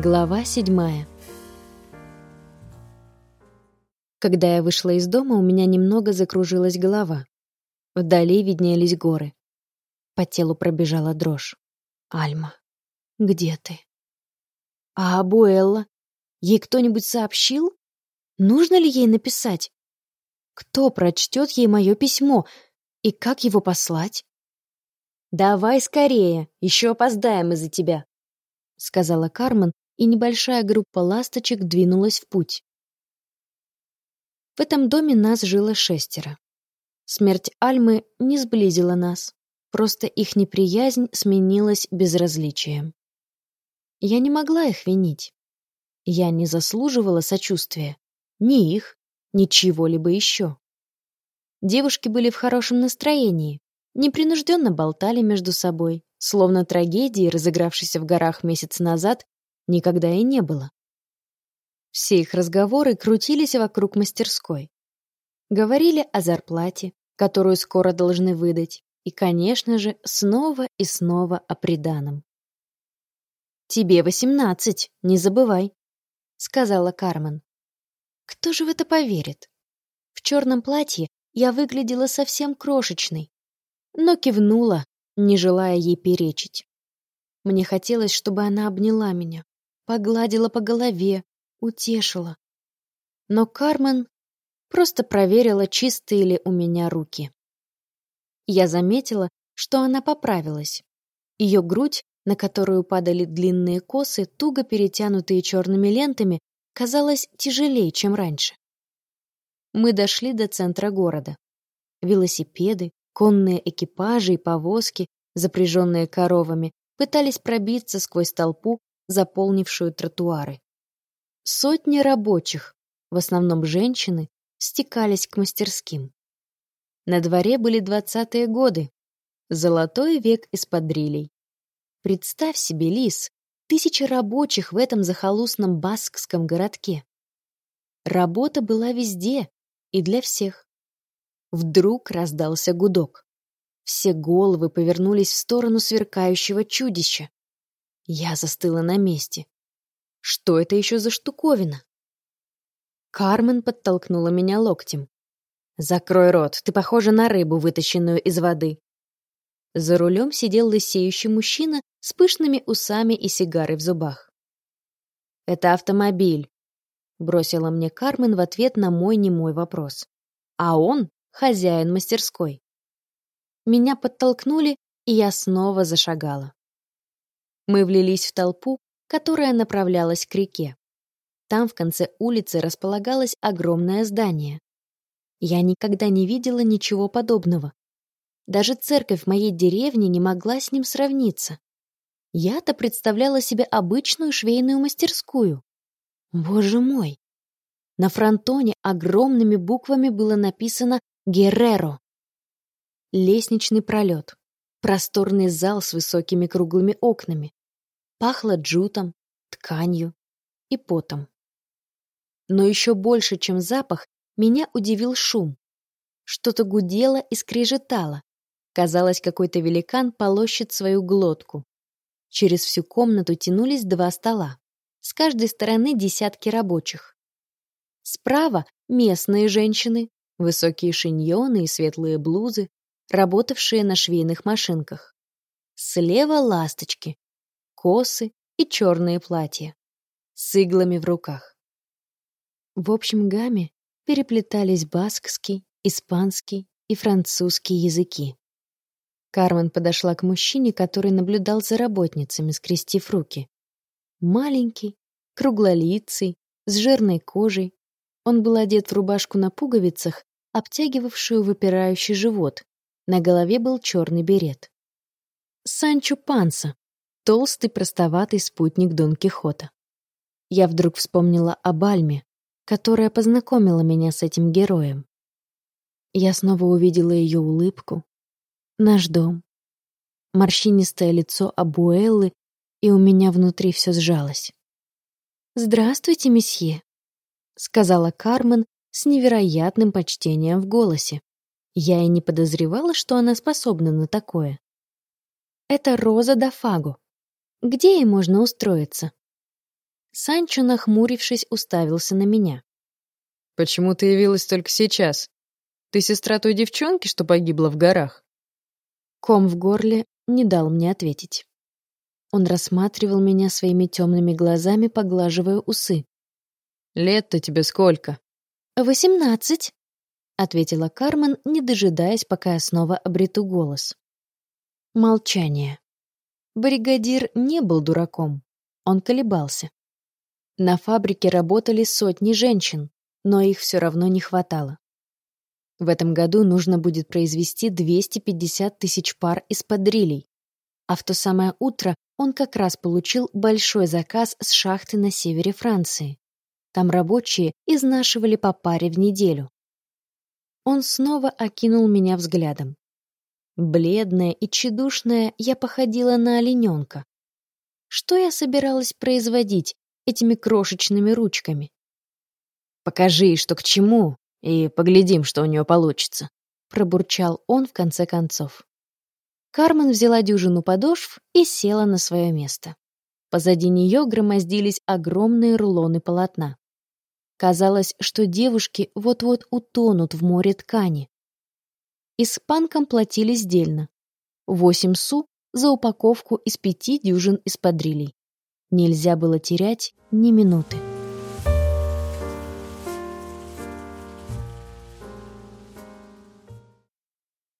Глава седьмая. Когда я вышла из дома, у меня немного закружилась голова. Вдали виднелись горы. По телу пробежала дрожь. «Альма, где ты?» «А Абуэлла? Ей кто-нибудь сообщил? Нужно ли ей написать? Кто прочтет ей мое письмо? И как его послать?» «Давай скорее, еще опоздаем из-за тебя», — сказала Кармен, и небольшая группа ласточек двинулась в путь. В этом доме нас жило шестеро. Смерть Альмы не сблизила нас, просто их неприязнь сменилась безразличием. Я не могла их винить. Я не заслуживала сочувствия. Ни их, ни чего-либо еще. Девушки были в хорошем настроении, непринужденно болтали между собой, словно трагедии, разыгравшейся в горах месяц назад, никогда и не было. Все их разговоры крутились вокруг мастерской. Говорили о зарплате, которую скоро должны выдать, и, конечно же, снова и снова о приданом. «Тебе восемнадцать, не забывай», — сказала Кармен. «Кто же в это поверит? В черном платье я выглядела совсем крошечной, но кивнула, не желая ей перечить. Мне хотелось, чтобы она обняла меня, погладила по голове, утешила. Но Кармен просто проверила, чистые ли у меня руки. Я заметила, что она поправилась. Ее грудь, на которую падали длинные косы, туго перетянутые черными лентами, казалась тяжелее, чем раньше. Мы дошли до центра города. Велосипеды, конные экипажи и повозки, запряженные коровами, пытались пробиться сквозь толпу, заполнившую тротуары. Сотни рабочих, в основном женщины, стекались к мастерским. На дворе были двадцатые годы, золотой век эспадрилей. Представь себе, Лис, тысячи рабочих в этом захолустном баскском городке. Работа была везде и для всех. Вдруг раздался гудок. Все головы повернулись в сторону сверкающего чудища. Я застыла на месте. Что это еще за штуковина? Кармен подтолкнула меня локтем. «Закрой рот, ты похожа на рыбу, вытащенную из воды». За рулем сидел лысеющий мужчина с пышными усами и сигарой в зубах. «Это автомобиль», — бросила мне Кармен в ответ на мой немой вопрос. «А он — хозяин мастерской». Меня подтолкнули, и я снова зашагала. Мы влились в толпу, которая направлялась к реке. Там в конце улицы располагалось огромное здание. Я никогда не видела ничего подобного. Даже церковь в моей деревне не могла с ним сравниться. Я-то представляла себе обычную швейную мастерскую. Боже мой! На фронтоне огромными буквами было написано «Герреро». Лестничный пролет, просторный зал с высокими круглыми окнами, Пахло джутом, тканью и потом. Но еще больше, чем запах, меня удивил шум. Что-то гудело и скрежетало. Казалось, какой-то великан полощет свою глотку. Через всю комнату тянулись два стола. С каждой стороны десятки рабочих. Справа местные женщины, высокие шиньоны и светлые блузы, работавшие на швейных машинках. Слева ласточки, косы и черные платья с иглами в руках. В общем гамме переплетались баскский, испанский и французский языки. Кармен подошла к мужчине, который наблюдал за работницами, скрестив руки. Маленький, круглолицый, с жирной кожей. Он был одет в рубашку на пуговицах, обтягивавшую выпирающий живот. На голове был черный берет. Санчо Панса, толстый простоватый спутник Дон Кихота. Я вдруг вспомнила об Альме, которая познакомила меня с этим героем. Я снова увидела ее улыбку, наш дом, морщинистое лицо Абуэллы, и у меня внутри все сжалось. «Здравствуйте, месье», — сказала Кармен с невероятным почтением в голосе. Я и не подозревала, что она способна на такое. «Это Роза да Фаго. Где ей можно устроиться? Санчо, нахмурившись, уставился на меня. «Почему ты явилась только сейчас? Ты сестра той девчонки, что погибла в горах?» Ком в горле не дал мне ответить. Он рассматривал меня своими темными глазами, поглаживая усы. «Лет-то тебе сколько?» «Восемнадцать», — ответила Кармен, не дожидаясь, пока я снова обрету голос. Молчание. Бригадир не был дураком. Он колебался. На фабрике работали сотни женщин, но их все равно не хватало. В этом году нужно будет произвести 250 тысяч пар из подрилей. А в то самое утро он как раз получил большой заказ с шахты на севере Франции. Там рабочие изнашивали по паре в неделю. Он снова окинул меня взглядом. Бледная и тщедушная, я походила на олененка. Что я собиралась производить этими крошечными ручками? «Покажи, что к чему, и поглядим, что у нее получится», — пробурчал он в конце концов. Кармен взяла дюжину подошв и села на свое место. Позади нее громоздились огромные рулоны полотна. Казалось, что девушки вот-вот утонут в море ткани. Испанкам платили сдельно. Восемь су за упаковку из пяти дюжин эспадрилей. Нельзя было терять ни минуты.